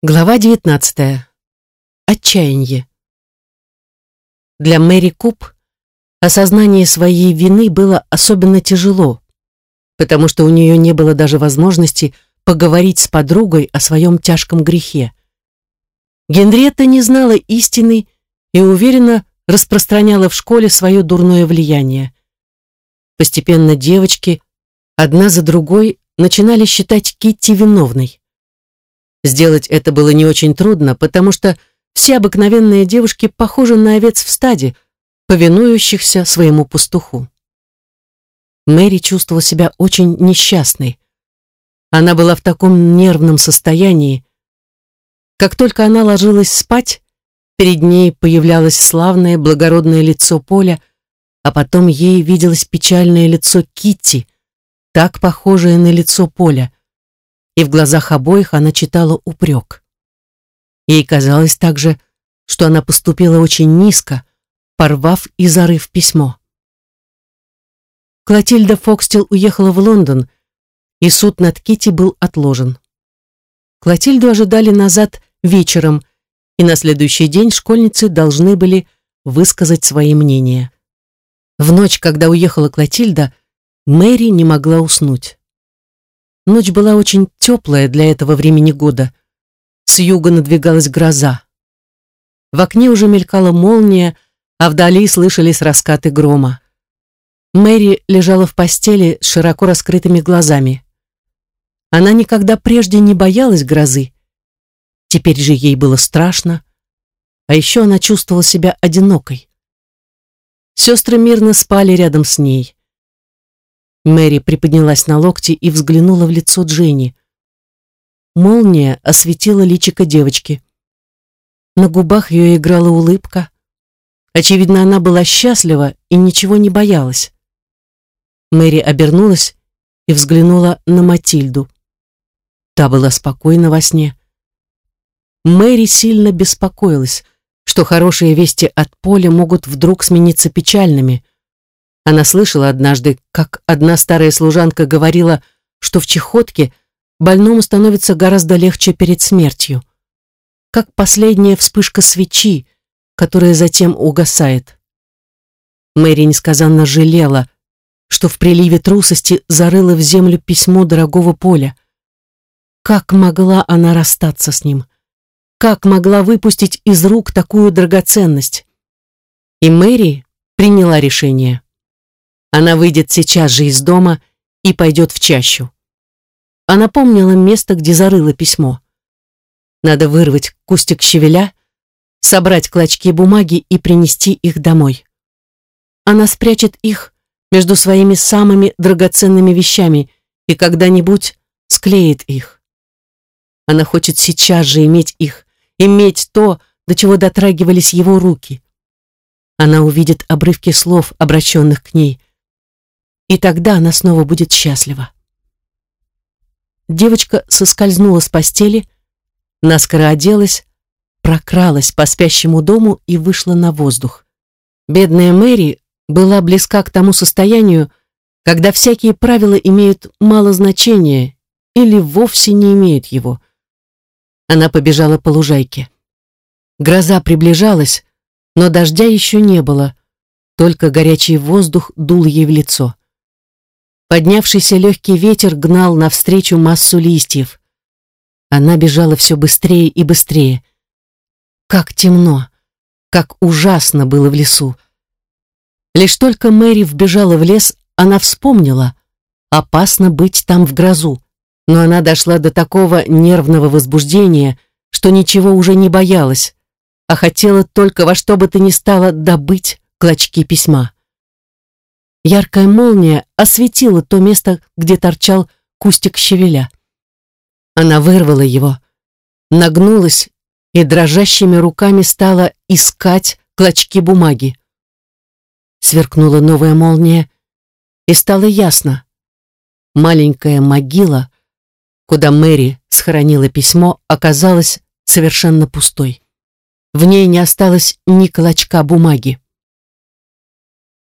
Глава 19. Отчаяние. Для Мэри Куб осознание своей вины было особенно тяжело, потому что у нее не было даже возможности поговорить с подругой о своем тяжком грехе. Генриетта не знала истины и уверенно распространяла в школе свое дурное влияние. Постепенно девочки одна за другой начинали считать Китти виновной. Сделать это было не очень трудно, потому что все обыкновенные девушки похожи на овец в стаде, повинующихся своему пастуху. Мэри чувствовала себя очень несчастной. Она была в таком нервном состоянии. Как только она ложилась спать, перед ней появлялось славное благородное лицо Поля, а потом ей виделось печальное лицо Китти, так похожее на лицо Поля и в глазах обоих она читала упрек. Ей казалось также, что она поступила очень низко, порвав и зарыв письмо. Клотильда Фокстил уехала в Лондон, и суд над Кити был отложен. Клотильду ожидали назад вечером, и на следующий день школьницы должны были высказать свои мнения. В ночь, когда уехала Клотильда, Мэри не могла уснуть. Ночь была очень теплая для этого времени года. С юга надвигалась гроза. В окне уже мелькала молния, а вдали слышались раскаты грома. Мэри лежала в постели с широко раскрытыми глазами. Она никогда прежде не боялась грозы. Теперь же ей было страшно, а еще она чувствовала себя одинокой. Сестры мирно спали рядом с ней. Мэри приподнялась на локти и взглянула в лицо Дженни. Молния осветила личико девочки. На губах ее играла улыбка. Очевидно, она была счастлива и ничего не боялась. Мэри обернулась и взглянула на Матильду. Та была спокойна во сне. Мэри сильно беспокоилась, что хорошие вести от поля могут вдруг смениться печальными – она слышала однажды, как одна старая служанка говорила, что в чехотке больному становится гораздо легче перед смертью. Как последняя вспышка свечи, которая затем угасает. Мэри несказанно жалела, что в приливе трусости зарыла в землю письмо дорогого поля. Как могла она расстаться с ним? Как могла выпустить из рук такую драгоценность? И Мэри приняла решение. Она выйдет сейчас же из дома и пойдет в чащу. Она помнила место, где зарыла письмо. Надо вырвать кустик щавеля, собрать клочки бумаги и принести их домой. Она спрячет их между своими самыми драгоценными вещами и когда-нибудь склеит их. Она хочет сейчас же иметь их, иметь то, до чего дотрагивались его руки. Она увидит обрывки слов, обращенных к ней, и тогда она снова будет счастлива. Девочка соскользнула с постели, наскоро оделась, прокралась по спящему дому и вышла на воздух. Бедная Мэри была близка к тому состоянию, когда всякие правила имеют мало значения или вовсе не имеют его. Она побежала по лужайке. Гроза приближалась, но дождя еще не было, только горячий воздух дул ей в лицо. Поднявшийся легкий ветер гнал навстречу массу листьев. Она бежала все быстрее и быстрее. Как темно, как ужасно было в лесу. Лишь только Мэри вбежала в лес, она вспомнила, опасно быть там в грозу, но она дошла до такого нервного возбуждения, что ничего уже не боялась, а хотела только во что бы то ни стало добыть клочки письма. Яркая молния осветила то место, где торчал кустик щавеля. Она вырвала его, нагнулась и дрожащими руками стала искать клочки бумаги. Сверкнула новая молния, и стало ясно. Маленькая могила, куда Мэри схоронила письмо, оказалась совершенно пустой. В ней не осталось ни клочка бумаги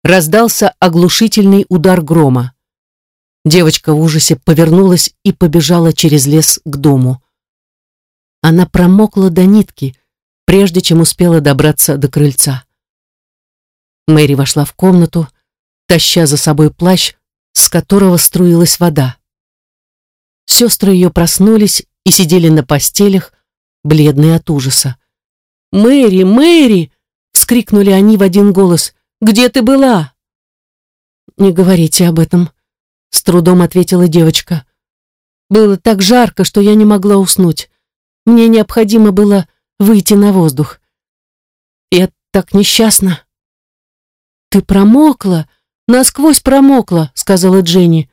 раздался оглушительный удар грома. Девочка в ужасе повернулась и побежала через лес к дому. Она промокла до нитки, прежде чем успела добраться до крыльца. Мэри вошла в комнату, таща за собой плащ, с которого струилась вода. Сестры ее проснулись и сидели на постелях, бледные от ужаса. «Мэри, Мэри!» — вскрикнули они в один голос. «Где ты была?» «Не говорите об этом», — с трудом ответила девочка. «Было так жарко, что я не могла уснуть. Мне необходимо было выйти на воздух. Я так несчастна». «Ты промокла, насквозь промокла», — сказала Дженни.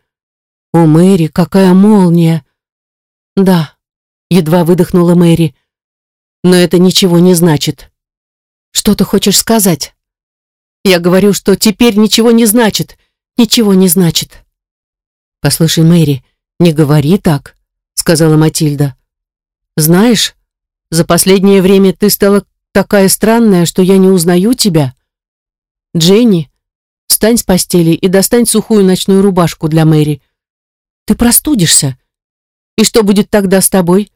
«О, Мэри, какая молния!» «Да», — едва выдохнула Мэри. «Но это ничего не значит». «Что ты хочешь сказать?» «Я говорю, что теперь ничего не значит. Ничего не значит». «Послушай, Мэри, не говори так», — сказала Матильда. «Знаешь, за последнее время ты стала такая странная, что я не узнаю тебя. Дженни, встань с постели и достань сухую ночную рубашку для Мэри. Ты простудишься. И что будет тогда с тобой?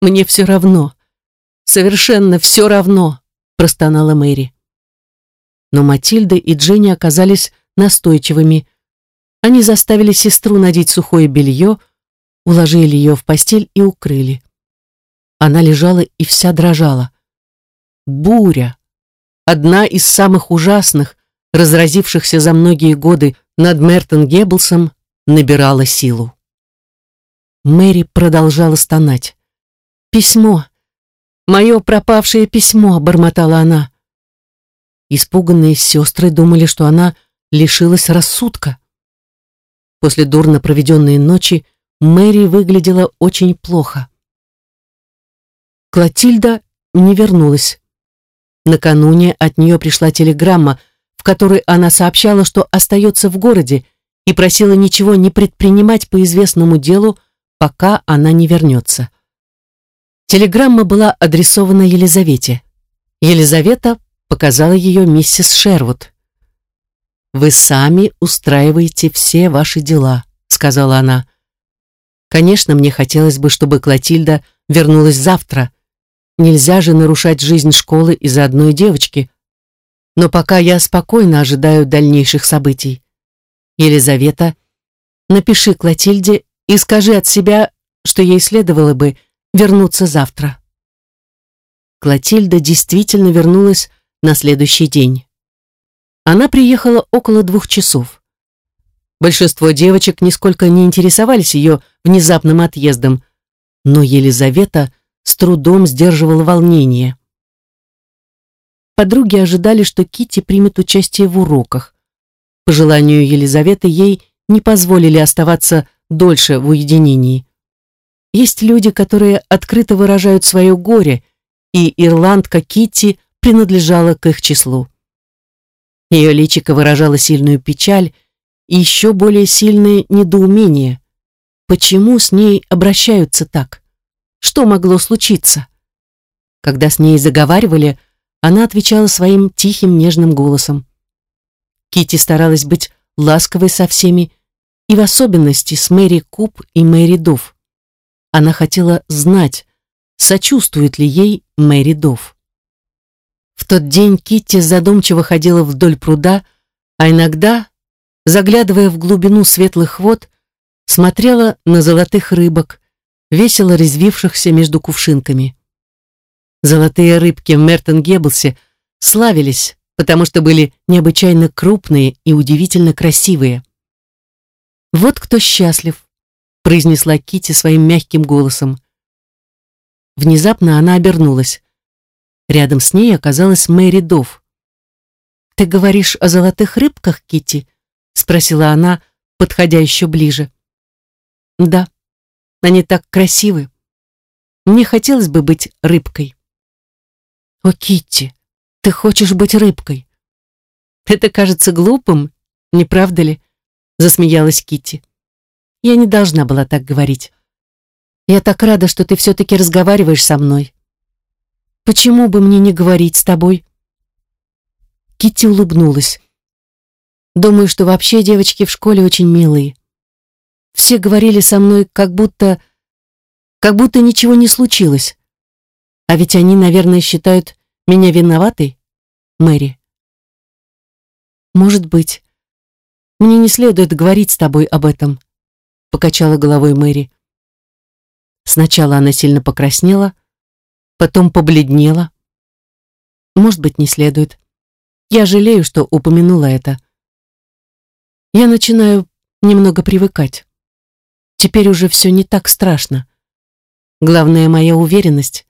Мне все равно. Совершенно все равно, простонала Мэри. Но Матильда и Дженни оказались настойчивыми. Они заставили сестру надеть сухое белье, уложили ее в постель и укрыли. Она лежала и вся дрожала. Буря, одна из самых ужасных, разразившихся за многие годы над Мертон Геббелсом, набирала силу. Мэри продолжала стонать. «Письмо! Мое пропавшее письмо!» — бормотала она. Испуганные сестры думали, что она лишилась рассудка. После дурно проведенной ночи Мэри выглядела очень плохо. Клотильда не вернулась. Накануне от нее пришла телеграмма, в которой она сообщала, что остается в городе, и просила ничего не предпринимать по известному делу, пока она не вернется. Телеграмма была адресована Елизавете. Елизавета показала ее миссис Шервуд. «Вы сами устраиваете все ваши дела», — сказала она. «Конечно, мне хотелось бы, чтобы Клотильда вернулась завтра. Нельзя же нарушать жизнь школы из-за одной девочки. Но пока я спокойно ожидаю дальнейших событий. Елизавета, напиши Клотильде и скажи от себя, что ей следовало бы вернуться завтра. Клотильда действительно вернулась на следующий день. Она приехала около двух часов. Большинство девочек нисколько не интересовались ее внезапным отъездом, но Елизавета с трудом сдерживала волнение. Подруги ожидали, что Кити примет участие в уроках. По желанию Елизаветы ей не позволили оставаться дольше в уединении. Есть люди, которые открыто выражают свое горе, и ирландка Китти принадлежала к их числу. Ее личико выражало сильную печаль и еще более сильное недоумение. Почему с ней обращаются так? Что могло случиться? Когда с ней заговаривали, она отвечала своим тихим нежным голосом. Кити старалась быть ласковой со всеми, и в особенности с Мэри Куб и Мэри Дов. Она хотела знать, сочувствует ли ей Мэри Дов. В тот день Китти задумчиво ходила вдоль пруда, а иногда, заглядывая в глубину светлых вод, смотрела на золотых рыбок, весело резвившихся между кувшинками. Золотые рыбки в Мертон-Геббелсе славились потому что были необычайно крупные и удивительно красивые. «Вот кто счастлив», — произнесла Кити своим мягким голосом. Внезапно она обернулась. Рядом с ней оказалась Мэри Дов. «Ты говоришь о золотых рыбках, Кити? спросила она, подходя еще ближе. «Да, они так красивы. Мне хотелось бы быть рыбкой». «О, Китти, ты хочешь быть рыбкой. Это кажется глупым, не правда ли? Засмеялась Китти. Я не должна была так говорить. Я так рада, что ты все-таки разговариваешь со мной. Почему бы мне не говорить с тобой? Китти улыбнулась. Думаю, что вообще девочки в школе очень милые. Все говорили со мной, как будто... Как будто ничего не случилось. А ведь они, наверное, считают меня виноватой, Мэри. Может быть. Мне не следует говорить с тобой об этом, покачала головой Мэри. Сначала она сильно покраснела, потом побледнела. Может быть, не следует. Я жалею, что упомянула это. Я начинаю немного привыкать. Теперь уже все не так страшно. Главное, моя уверенность.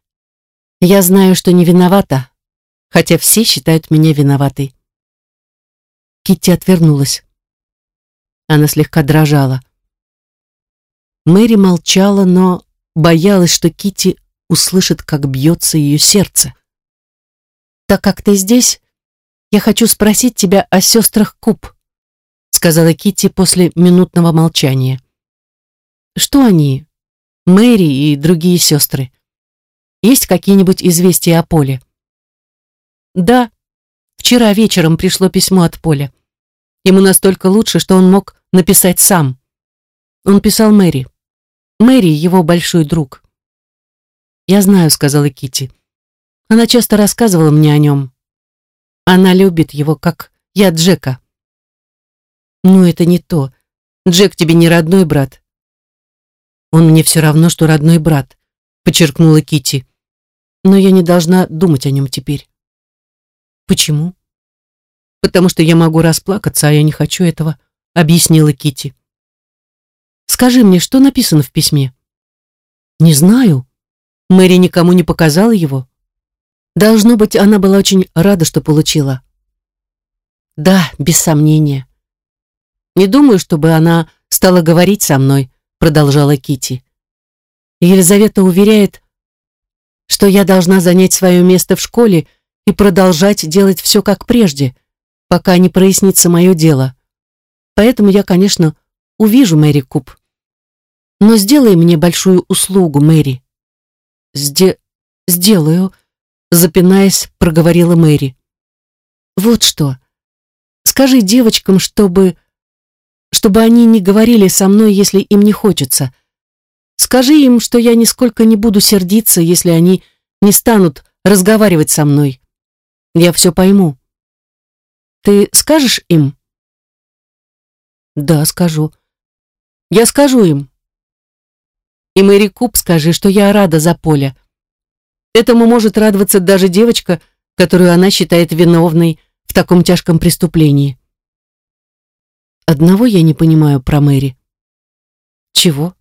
Я знаю, что не виновата, хотя все считают меня виноватой. Китти отвернулась. Она слегка дрожала. Мэри молчала, но боялась, что Китти услышит, как бьется ее сердце. «Так как ты здесь, я хочу спросить тебя о сестрах Куб», сказала Китти после минутного молчания. «Что они, Мэри и другие сестры?» Есть какие-нибудь известия о Поле? Да, вчера вечером пришло письмо от Поля. Ему настолько лучше, что он мог написать сам. Он писал Мэри. Мэри его большой друг. Я знаю, сказала Кити. Она часто рассказывала мне о нем. Она любит его, как я Джека. Ну, это не то. Джек тебе не родной брат. Он мне все равно, что родной брат, подчеркнула Кити но я не должна думать о нем теперь. Почему? Потому что я могу расплакаться, а я не хочу этого, объяснила Кити. Скажи мне, что написано в письме? Не знаю. Мэри никому не показала его. Должно быть, она была очень рада, что получила. Да, без сомнения. Не думаю, чтобы она стала говорить со мной, продолжала Кити. Елизавета уверяет, что я должна занять свое место в школе и продолжать делать все как прежде, пока не прояснится мое дело. Поэтому я, конечно, увижу Мэри Куб. Но сделай мне большую услугу, Мэри. Сде... сделаю, запинаясь, проговорила Мэри. Вот что. Скажи девочкам, чтобы... чтобы они не говорили со мной, если им не хочется. Скажи им, что я нисколько не буду сердиться, если они не станут разговаривать со мной. Я все пойму. Ты скажешь им? Да, скажу. Я скажу им. И Мэри Куб скажи, что я рада за Поля. Этому может радоваться даже девочка, которую она считает виновной в таком тяжком преступлении. Одного я не понимаю про Мэри. Чего?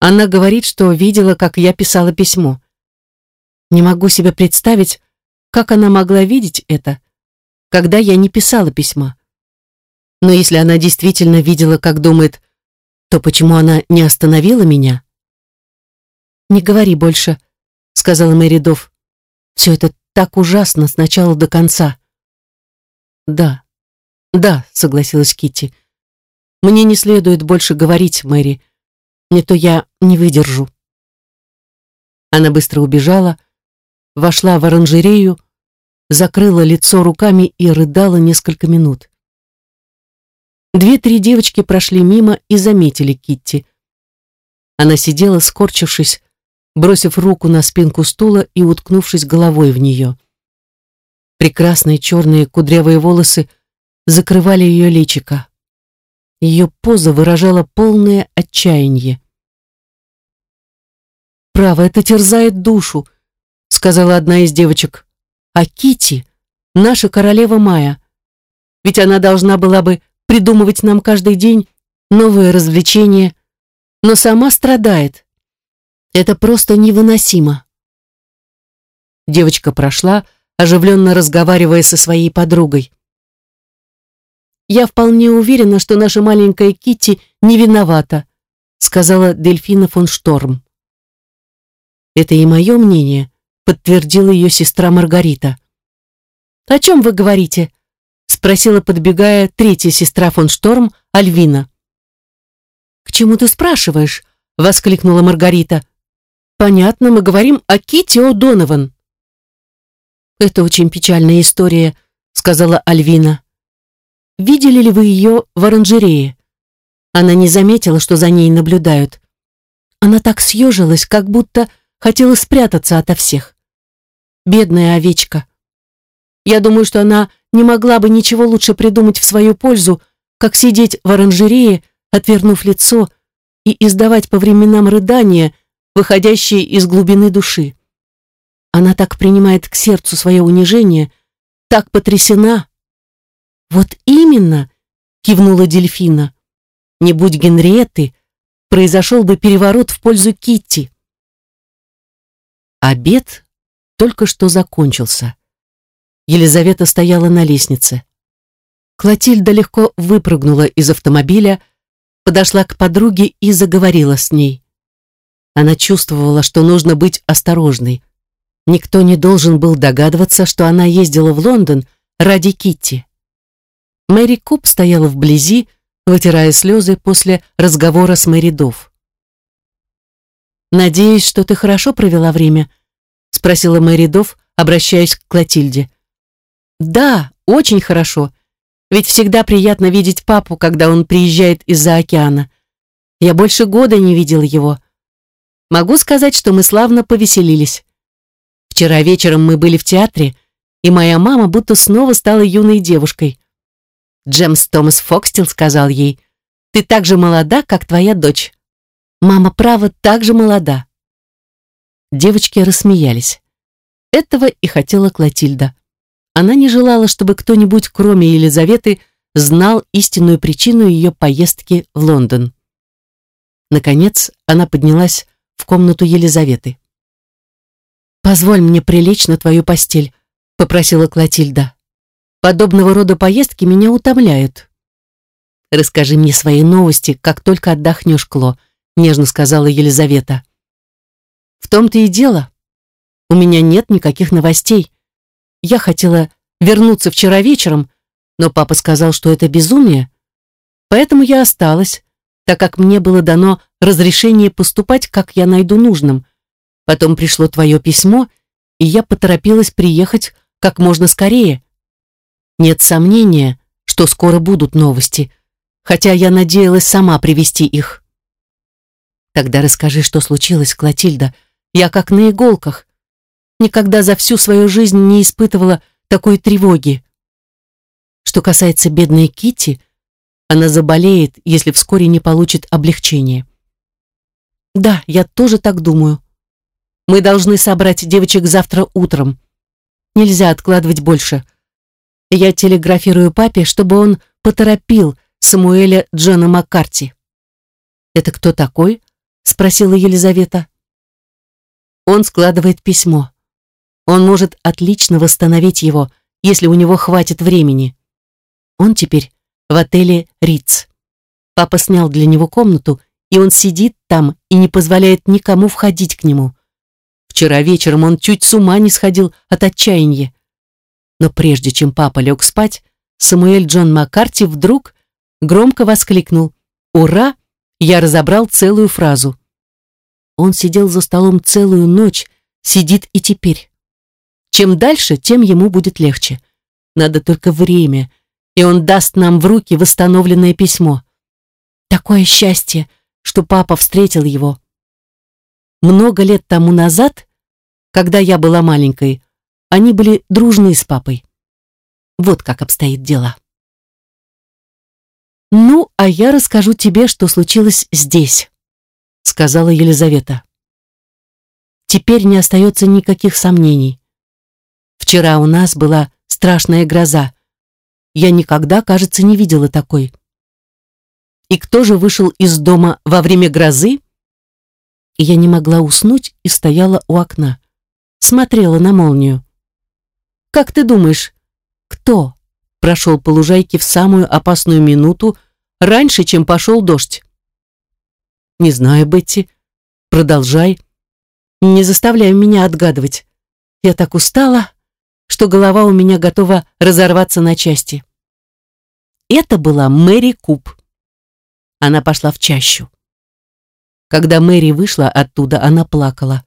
Она говорит, что видела, как я писала письмо. Не могу себе представить, как она могла видеть это, когда я не писала письма. Но если она действительно видела, как думает, то почему она не остановила меня? «Не говори больше», — сказала Мэри Дофф. «Все это так ужасно с начала до конца». «Да, да», — согласилась Китти. «Мне не следует больше говорить, Мэри. Не то я не выдержу. Она быстро убежала, вошла в оранжерею, закрыла лицо руками и рыдала несколько минут. Две-три девочки прошли мимо и заметили Китти. Она сидела, скорчившись, бросив руку на спинку стула и уткнувшись головой в нее. Прекрасные черные кудрявые волосы закрывали ее личико. Ее поза выражала полное отчаяние. «Право, это терзает душу», — сказала одна из девочек. «А Кити, наша королева Майя, ведь она должна была бы придумывать нам каждый день новые развлечения, но сама страдает. Это просто невыносимо». Девочка прошла, оживленно разговаривая со своей подругой. «Я вполне уверена, что наша маленькая Кити не виновата», сказала Дельфина фон Шторм. «Это и мое мнение», подтвердила ее сестра Маргарита. «О чем вы говорите?» Спросила, подбегая, третья сестра фон Шторм, Альвина. «К чему ты спрашиваешь?» воскликнула Маргарита. «Понятно, мы говорим о Кити О'Донован». «Это очень печальная история», сказала Альвина. Видели ли вы ее в оранжерее? Она не заметила, что за ней наблюдают. Она так съежилась, как будто хотела спрятаться ото всех. Бедная овечка. Я думаю, что она не могла бы ничего лучше придумать в свою пользу, как сидеть в оранжерее, отвернув лицо, и издавать по временам рыдания, выходящие из глубины души. Она так принимает к сердцу свое унижение, так потрясена. Вот именно, кивнула дельфина. Не будь Генриетты, произошел бы переворот в пользу Китти. Обед только что закончился. Елизавета стояла на лестнице. Клотильда легко выпрыгнула из автомобиля, подошла к подруге и заговорила с ней. Она чувствовала, что нужно быть осторожной. Никто не должен был догадываться, что она ездила в Лондон ради Китти. Мэри Куб стояла вблизи, вытирая слезы после разговора с Мэри Дов. «Надеюсь, что ты хорошо провела время?» — спросила Мэри Дов, обращаясь к Клотильде. «Да, очень хорошо. Ведь всегда приятно видеть папу, когда он приезжает из-за океана. Я больше года не видела его. Могу сказать, что мы славно повеселились. Вчера вечером мы были в театре, и моя мама будто снова стала юной девушкой. Джемс Томас Фокстил сказал ей, «Ты так же молода, как твоя дочь. Мама, право, так же молода». Девочки рассмеялись. Этого и хотела Клотильда. Она не желала, чтобы кто-нибудь, кроме Елизаветы, знал истинную причину ее поездки в Лондон. Наконец, она поднялась в комнату Елизаветы. «Позволь мне прилечь на твою постель», — попросила Клотильда. «Подобного рода поездки меня утомляют». «Расскажи мне свои новости, как только отдохнешь, Кло», — нежно сказала Елизавета. «В том-то и дело. У меня нет никаких новостей. Я хотела вернуться вчера вечером, но папа сказал, что это безумие. Поэтому я осталась, так как мне было дано разрешение поступать, как я найду нужным. Потом пришло твое письмо, и я поторопилась приехать как можно скорее. Нет сомнения, что скоро будут новости, хотя я надеялась сама привести их. Тогда расскажи, что случилось, Клотильда. Я как на иголках никогда за всю свою жизнь не испытывала такой тревоги. Что касается бедной Кити, она заболеет, если вскоре не получит облегчения. Да, я тоже так думаю. Мы должны собрать девочек завтра утром. Нельзя откладывать больше. Я телеграфирую папе, чтобы он поторопил Самуэля Джона Маккарти. «Это кто такой?» — спросила Елизавета. Он складывает письмо. Он может отлично восстановить его, если у него хватит времени. Он теперь в отеле Риц. Папа снял для него комнату, и он сидит там и не позволяет никому входить к нему. Вчера вечером он чуть с ума не сходил от отчаяния. Но прежде чем папа лег спать, Самуэль Джон Маккарти вдруг громко воскликнул «Ура!» Я разобрал целую фразу. Он сидел за столом целую ночь, сидит и теперь. Чем дальше, тем ему будет легче. Надо только время, и он даст нам в руки восстановленное письмо. Такое счастье, что папа встретил его. Много лет тому назад, когда я была маленькой, они были дружны с папой. Вот как обстоит дело. «Ну, а я расскажу тебе, что случилось здесь», — сказала Елизавета. «Теперь не остается никаких сомнений. Вчера у нас была страшная гроза. Я никогда, кажется, не видела такой. И кто же вышел из дома во время грозы? И я не могла уснуть и стояла у окна. Смотрела на молнию. Как ты думаешь, кто прошел по лужайке в самую опасную минуту раньше, чем пошел дождь? Не знаю, Бетти. Продолжай. Не заставляй меня отгадывать. Я так устала что голова у меня готова разорваться на части. Это была Мэри Куб. Она пошла в чащу. Когда Мэри вышла оттуда, она плакала.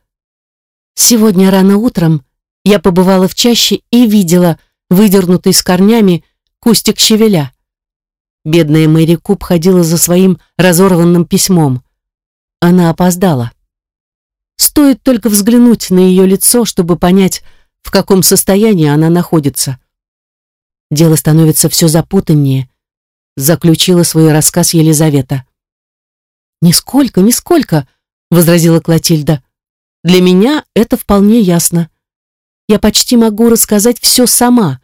Сегодня рано утром я побывала в чаще и видела выдернутый с корнями кустик щавеля. Бедная Мэри Куб ходила за своим разорванным письмом. она опоздала. Стоит только взглянуть на ее лицо, чтобы понять, в каком состоянии она находится. Дело становится все запутаннее, заключила свой рассказ Елизавета. «Нисколько, нисколько», — возразила Клотильда. «Для меня это вполне ясно. Я почти могу рассказать все сама.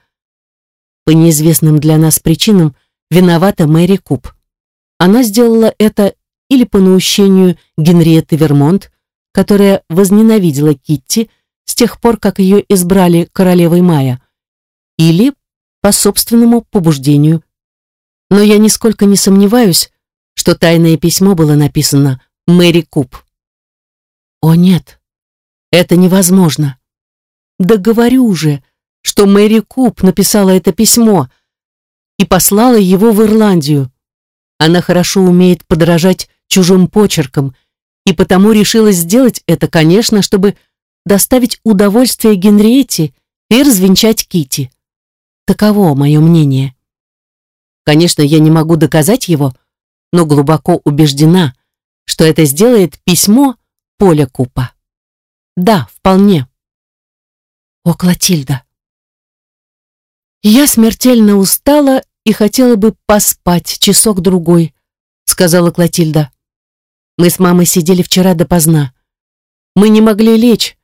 По неизвестным для нас причинам виновата Мэри Куб. Она сделала это или по наущению Генриетты Вермонт, которая возненавидела Китти с тех пор, как ее избрали королевой Мая, или по собственному побуждению. Но я нисколько не сомневаюсь, что тайное письмо было написано Мэри Куб. О нет, это невозможно. Да говорю же, что Мэри Куб написала это письмо и послала его в Ирландию. Она хорошо умеет подражать чужим почеркам и потому решила сделать это, конечно, чтобы доставить удовольствие Генриетте и развенчать Кити. Таково мое мнение. Конечно, я не могу доказать его, но глубоко убеждена, что это сделает письмо Поля Купа. Да, вполне. О, Клотильда! Я смертельно устала и хотела бы поспать часок-другой, сказала Клотильда. Мы с мамой сидели вчера допоздна. Мы не могли лечь,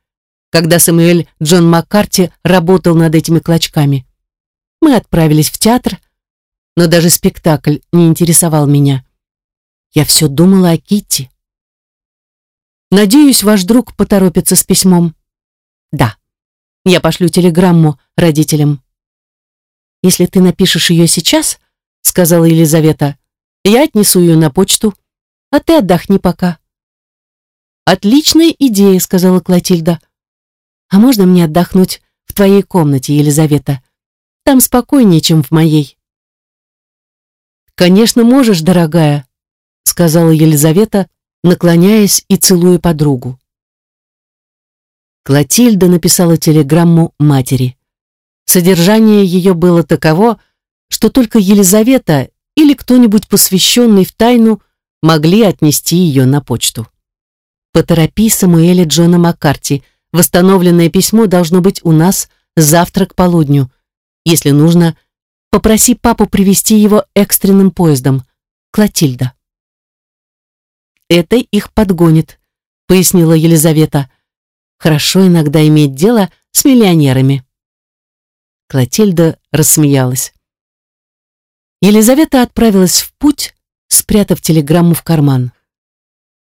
когда Самуэль Джон Маккарти работал над этими клочками. Мы отправились в театр, но даже спектакль не интересовал меня. Я все думала о Китти. Надеюсь, ваш друг поторопится с письмом. Да. Я пошлю телеграмму родителям. Если ты напишешь ее сейчас, сказала Елизавета, я отнесу ее на почту, а ты отдохни пока. Отличная идея, сказала Клотильда. А можно мне отдохнуть в твоей комнате, Елизавета? Там спокойнее, чем в моей. Конечно, можешь, дорогая, сказала Елизавета, наклоняясь и целуя подругу. Клотильда написала телеграмму матери. Содержание ее было таково, что только Елизавета или кто-нибудь посвященный в тайну могли отнести ее на почту. Поторопи Самуэля Джона Маккарти. Восстановленное письмо должно быть у нас завтра к полудню. Если нужно, попроси папу привезти его экстренным поездом. Клотильда. Это их подгонит, пояснила Елизавета. Хорошо иногда иметь дело с миллионерами. Клотильда рассмеялась. Елизавета отправилась в путь, спрятав телеграмму в карман.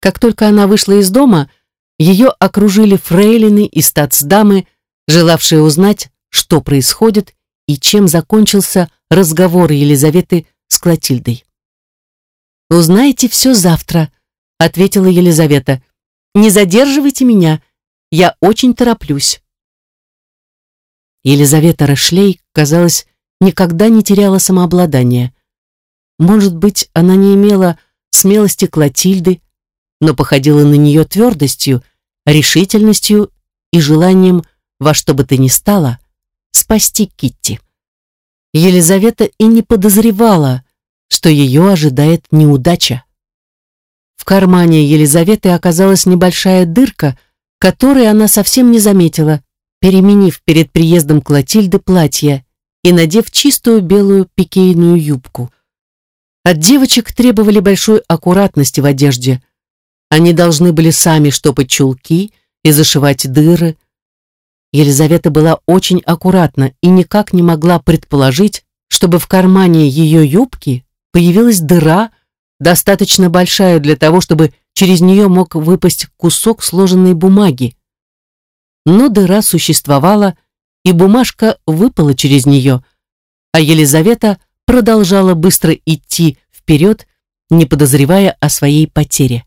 Как только она вышла из дома, ее окружили фрейлины и статсдамы, желавшие узнать, что происходит и чем закончился разговор Елизаветы с Клотильдой. «Узнаете все завтра», — ответила Елизавета. «Не задерживайте меня, я очень тороплюсь. Елизавета Рашлей, казалось, никогда не теряла самообладания. Может быть, она не имела смелости Клотильды, но походила на нее твердостью, решительностью и желанием во что бы то ни стало спасти Китти. Елизавета и не подозревала, что ее ожидает неудача. В кармане Елизаветы оказалась небольшая дырка, который она совсем не заметила, переменив перед приездом Клотильды платье и надев чистую белую пикейную юбку. От девочек требовали большой аккуратности в одежде. Они должны были сами штопать чулки и зашивать дыры. Елизавета была очень аккуратна и никак не могла предположить, чтобы в кармане ее юбки появилась дыра, достаточно большая для того, чтобы через нее мог выпасть кусок сложенной бумаги. Но дыра существовала, и бумажка выпала через нее, а Елизавета продолжала быстро идти вперед, не подозревая о своей потере.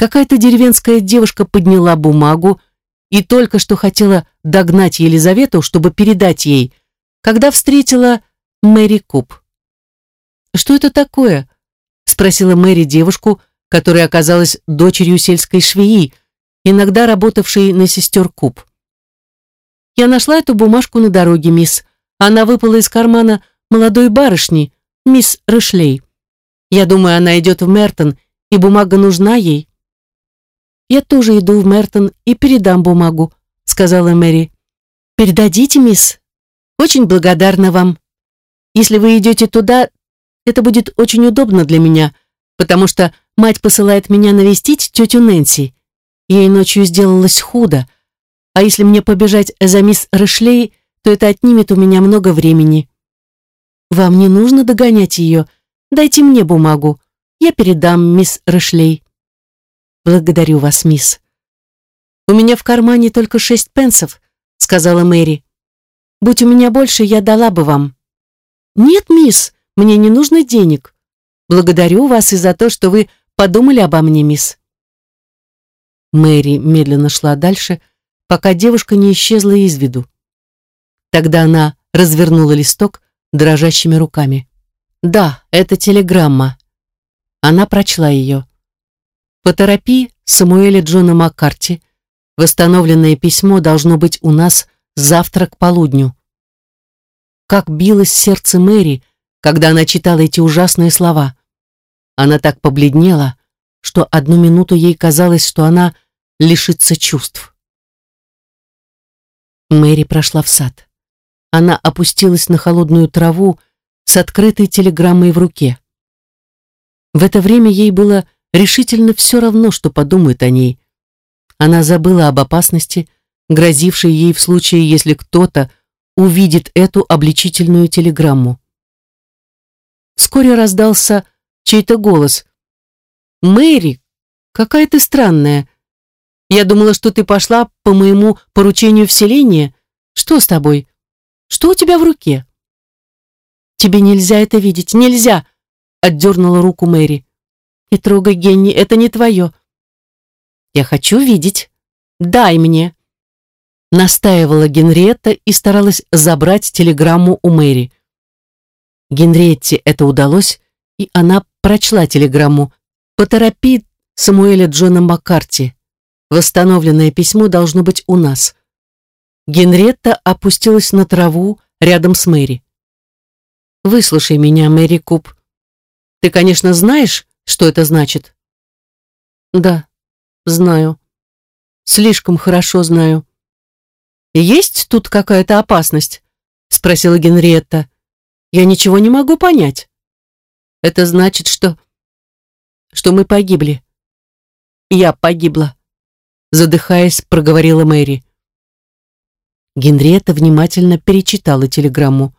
Какая-то деревенская девушка подняла бумагу и только что хотела догнать Елизавету, чтобы передать ей, когда встретила Мэри Куб. «Что это такое?» спросила Мэри девушку, которая оказалась дочерью сельской швеи, иногда работавшей на сестер Куб. «Я нашла эту бумажку на дороге, мисс. Она выпала из кармана молодой барышни, мисс Рышлей. Я думаю, она идет в Мертон и бумага нужна ей. «Я тоже иду в Мертон и передам бумагу», — сказала Мэри. «Передадите, мисс? Очень благодарна вам. Если вы идете туда, это будет очень удобно для меня, потому что мать посылает меня навестить тетю Нэнси. Ей ночью сделалось худо, а если мне побежать за мисс Рышлей, то это отнимет у меня много времени. Вам не нужно догонять ее. Дайте мне бумагу. Я передам мисс Рышлей. Благодарю вас, мисс. У меня в кармане только шесть пенсов, сказала Мэри. Будь у меня больше, я дала бы вам. Нет, мисс, мне не нужно денег. Благодарю вас и за то, что вы подумали обо мне, мисс. Мэри медленно шла дальше, пока девушка не исчезла из виду. Тогда она развернула листок дрожащими руками. «Да, это телеграмма». Она прочла ее. «Поторопи Самуэля Джона Маккарти. Восстановленное письмо должно быть у нас завтра к полудню». Как билось сердце Мэри, когда она читала эти ужасные слова. Она так побледнела, что одну минуту ей казалось, что она лишится чувств. Мэри прошла в сад. Она опустилась на холодную траву с открытой телеграммой в руке. В это время ей было решительно все равно, что подумают о ней. Она забыла об опасности, грозившей ей в случае, если кто-то увидит эту обличительную телеграмму. Вскоре раздался чей-то голос. «Мэри, какая ты странная. Я думала, что ты пошла по моему поручению в селение. Что с тобой? Что у тебя в руке?» «Тебе нельзя это видеть, нельзя!» отдернула руку Мэри. «Не трогай, Генни, это не твое». «Я хочу видеть. Дай мне!» Настаивала Генриетта и старалась забрать телеграмму у Мэри. Генриетте это удалось, и она прочла телеграмму. «Поторопи Самуэля Джона Маккарти. Восстановленное письмо должно быть у нас. Генретта опустилась на траву рядом с Мэри. «Выслушай меня, Мэри Куб. Ты, конечно, знаешь, что это значит?» «Да, знаю. Слишком хорошо знаю». «Есть тут какая-то опасность?» спросила Генриетта. «Я ничего не могу понять. Это значит, что... что мы погибли. Я погибла» задыхаясь, проговорила Мэри. Генриетта внимательно перечитала телеграмму.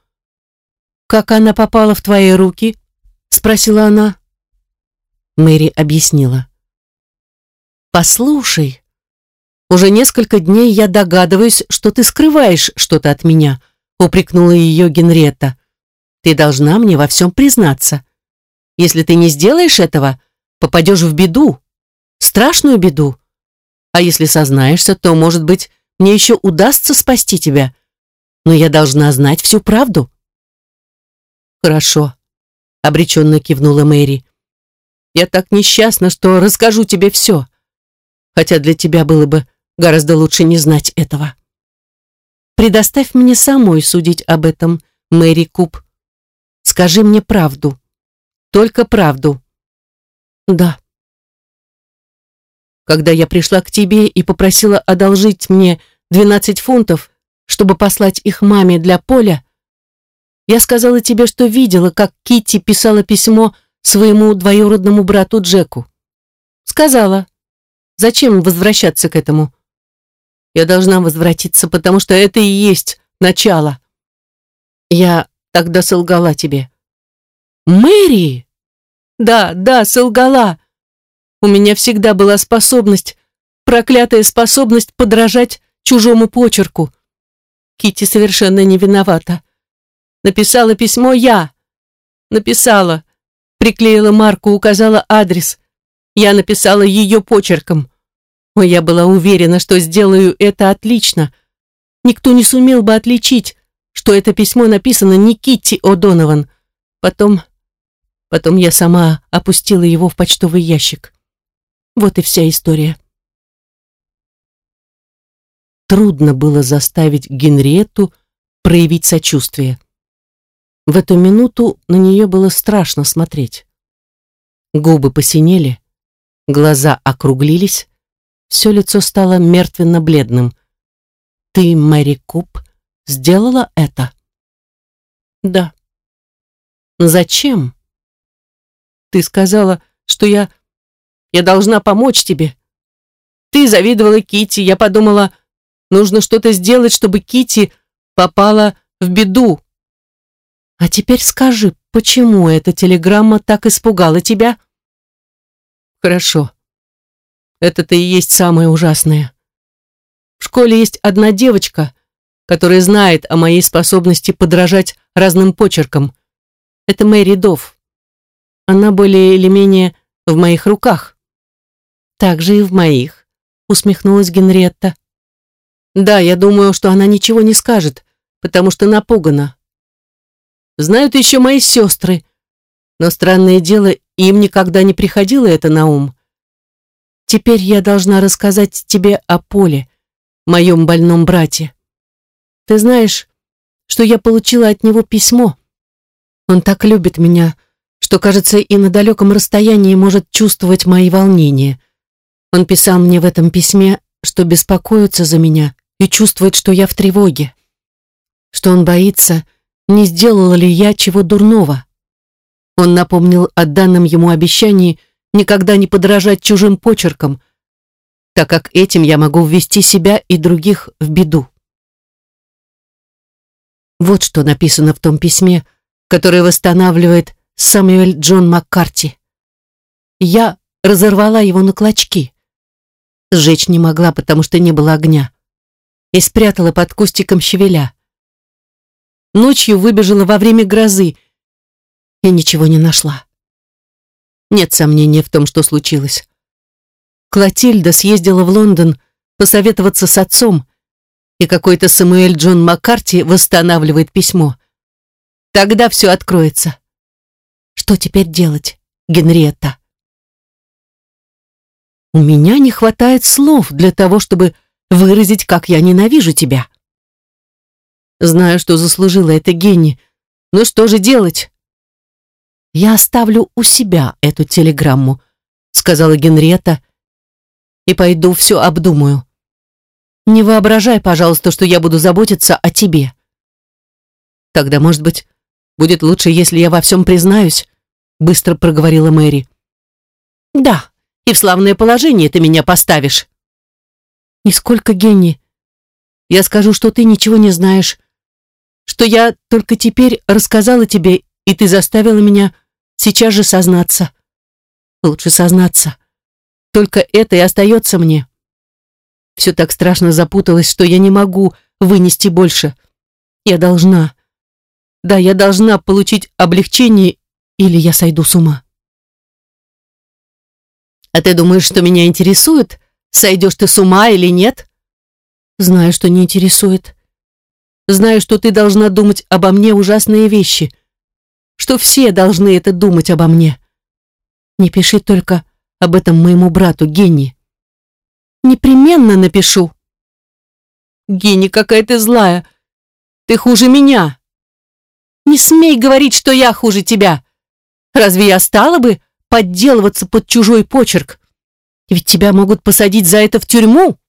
«Как она попала в твои руки?» — спросила она. Мэри объяснила. «Послушай, уже несколько дней я догадываюсь, что ты скрываешь что-то от меня», — упрекнула ее Генриетта. «Ты должна мне во всем признаться. Если ты не сделаешь этого, попадешь в беду, страшную беду. А если сознаешься, то, может быть, мне еще удастся спасти тебя. Но я должна знать всю правду. Хорошо, обреченно кивнула Мэри. Я так несчастна, что расскажу тебе все. Хотя для тебя было бы гораздо лучше не знать этого. Предоставь мне самой судить об этом, Мэри Куб. Скажи мне правду. Только правду. Да, когда я пришла к тебе и попросила одолжить мне 12 фунтов, чтобы послать их маме для Поля, я сказала тебе, что видела, как Китти писала письмо своему двоюродному брату Джеку. Сказала, зачем возвращаться к этому? Я должна возвратиться, потому что это и есть начало. Я тогда солгала тебе. Мэри! Да, да, солгала. У меня всегда была способность, проклятая способность подражать чужому почерку. Кити совершенно не виновата. Написала письмо я. Написала. Приклеила марку, указала адрес. Я написала ее почерком. Ой, я была уверена, что сделаю это отлично. Никто не сумел бы отличить, что это письмо написано не Китти О'Донован. Потом... Потом я сама опустила его в почтовый ящик. Вот и вся история. Трудно было заставить Генриетту проявить сочувствие. В эту минуту на нее было страшно смотреть. Губы посинели, Глаза округлились, все лицо стало мертвенно-бледным. «Ты, Мэри Куб, сделала это?» «Да». «Зачем?» «Ты сказала, что я... я должна помочь тебе. Ты завидовала Кити, я подумала, нужно что-то сделать, чтобы Кити попала в беду. А теперь скажи, почему эта телеграмма так испугала тебя?» «Хорошо. Это-то и есть самое ужасное. В школе есть одна девочка, которая знает о моей способности подражать разным почеркам. Это Мэри Дов. Она более или менее в моих руках. Так же и в моих, усмехнулась Генриетта. Да, я думаю, что она ничего не скажет, потому что напугана. Знают еще мои сестры, но странное дело, им никогда не приходило это на ум. Теперь я должна рассказать тебе о Поле, моем больном брате. Ты знаешь, что я получила от него письмо. Он так любит меня, что, кажется, и на далеком расстоянии может чувствовать мои волнения. Он писал мне в этом письме, что беспокоится за меня и чувствует, что я в тревоге, что он боится, не сделала ли я чего дурного. Он напомнил о данном ему обещании – никогда не подражать чужим почеркам, так как этим я могу ввести себя и других в беду. Вот что написано в том письме, которое восстанавливает Самюэль Джон Маккарти. Я разорвала его на клочки. Сжечь не могла, потому что не было огня. И спрятала под кустиком щавеля. Ночью выбежала во время грозы и ничего не нашла. Нет сомнения в том, что случилось. Клотильда съездила в Лондон посоветоваться с отцом, и какой-то Самуэль Джон Маккарти восстанавливает письмо. Тогда все откроется. Что теперь делать, Генриетта? У меня не хватает слов для того, чтобы выразить, как я ненавижу тебя. Знаю, что заслужила это Генни, но что же делать? «Я оставлю у себя эту телеграмму», — сказала Генриетта, «и пойду все обдумаю. Не воображай, пожалуйста, что я буду заботиться о тебе». «Тогда, может быть, будет лучше, если я во всем признаюсь», — быстро проговорила Мэри. «Да, и в славное положение ты меня поставишь». «Нисколько, Генни. Я скажу, что ты ничего не знаешь, что я только теперь рассказала тебе, и ты заставила меня Сейчас же сознаться. Лучше сознаться. Только это и остается мне. Все так страшно запуталось, что я не могу вынести больше. Я должна. Да, я должна получить облегчение, или я сойду с ума. А ты думаешь, что меня интересует, сойдешь ты с ума или нет? Знаю, что не интересует. Знаю, что ты должна думать обо мне ужасные вещи что все должны это думать обо мне. Не пиши только об этом моему брату Генни. Непременно напишу. Генни, какая ты злая. Ты хуже меня. Не смей говорить, что я хуже тебя. Разве я стала бы подделываться под чужой почерк? Ведь тебя могут посадить за это в тюрьму.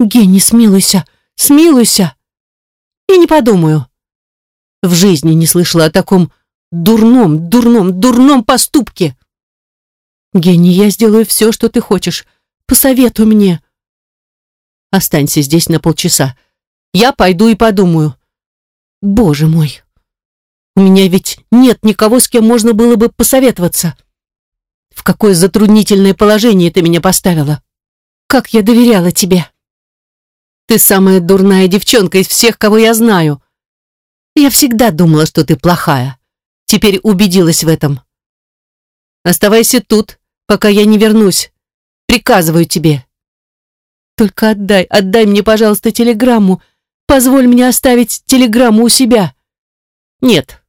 Генни, смилуйся, смилуйся. И не подумаю. В жизни не слышала о таком дурном, дурном, дурном поступке. Гений, я сделаю все, что ты хочешь. Посоветуй мне. Останься здесь на полчаса. Я пойду и подумаю. Боже мой, у меня ведь нет никого, с кем можно было бы посоветоваться. В какое затруднительное положение ты меня поставила. Как я доверяла тебе. Ты самая дурная девчонка из всех, кого я знаю. Я всегда думала, что ты плохая. Теперь убедилась в этом. Оставайся тут, пока я не вернусь. Приказываю тебе. Только отдай, отдай мне, пожалуйста, телеграмму. Позволь мне оставить телеграмму у себя. Нет,